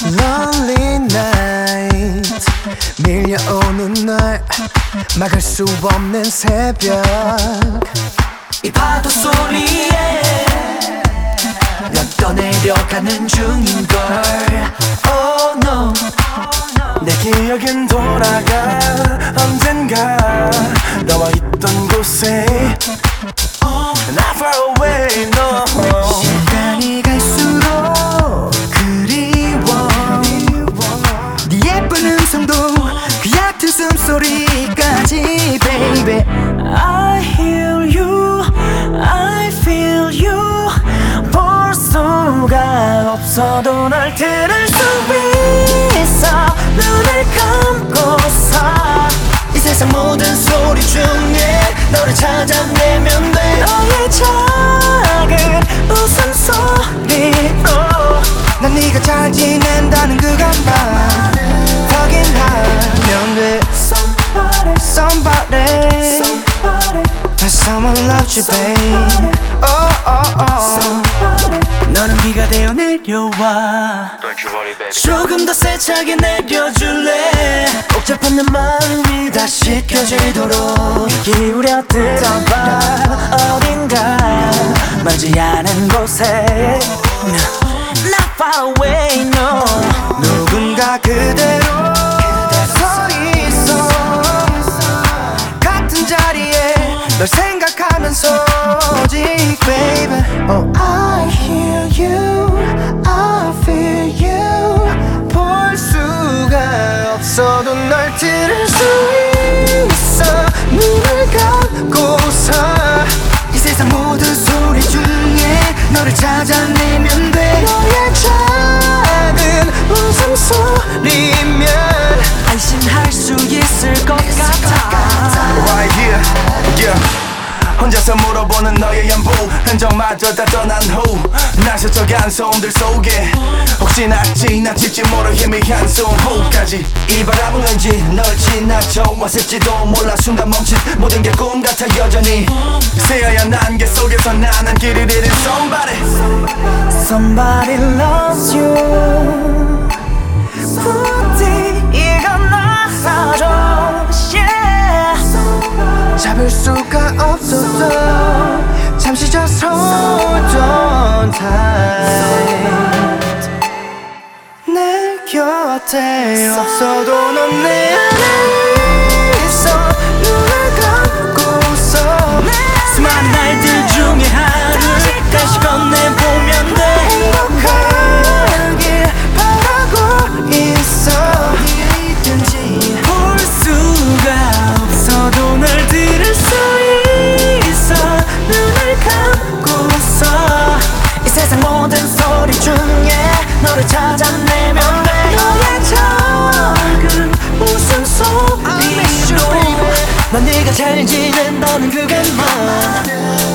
Lonely night. 밀려오는 날 막을 수 없는 새벽. 이 파도 소리에 난 떠내려가는 중인걸. Oh no. 내 기억엔 돌아가 언젠가. 너와 있던 곳에 없어도 널 들을 수 있어. 눈을 감고서 이 세상 모든 소리 중에 너를 찾아내면 돼. 너의 작은 웃음소리로 난 네가 잘 지낸다는 그것만 확인하면 돼. Somebody Somebody. Somebody. Someone loves you babe. Oh, oh. 내려와. 조금 더 세차게 내려줄래? 복잡한 내 마음이 다시 켜지도록 기울여 들어봐. 어딘가 멀지 않은 곳에. Not far away no. 누군가 그대로 서 있어. 같은 자리에 널 생각하면서. 오직 baby. Oh I 찾아내면 돼 너의 작은 웃음소리면 안심할 수 있을 것 같아 right here, yeah. 혼자서 물어보는 너의 연보. 흔적마저 다 떠난 후 나서져간 소음들 속에 혹시나 지나칠지 모를 희미한 소음까지 이 바람은 왠지 널 지나쳐 왔을지도 몰라. 순간 멈춘 모든 게 꿈 같아 여전히 새하얀 안개 속에서 나는 길을 잃은 somebody. Somebody loves you 수가 없었어 잠시 저 서던 tight 내 곁에 없어도 넌내 네가 잘 지낸다는 그것만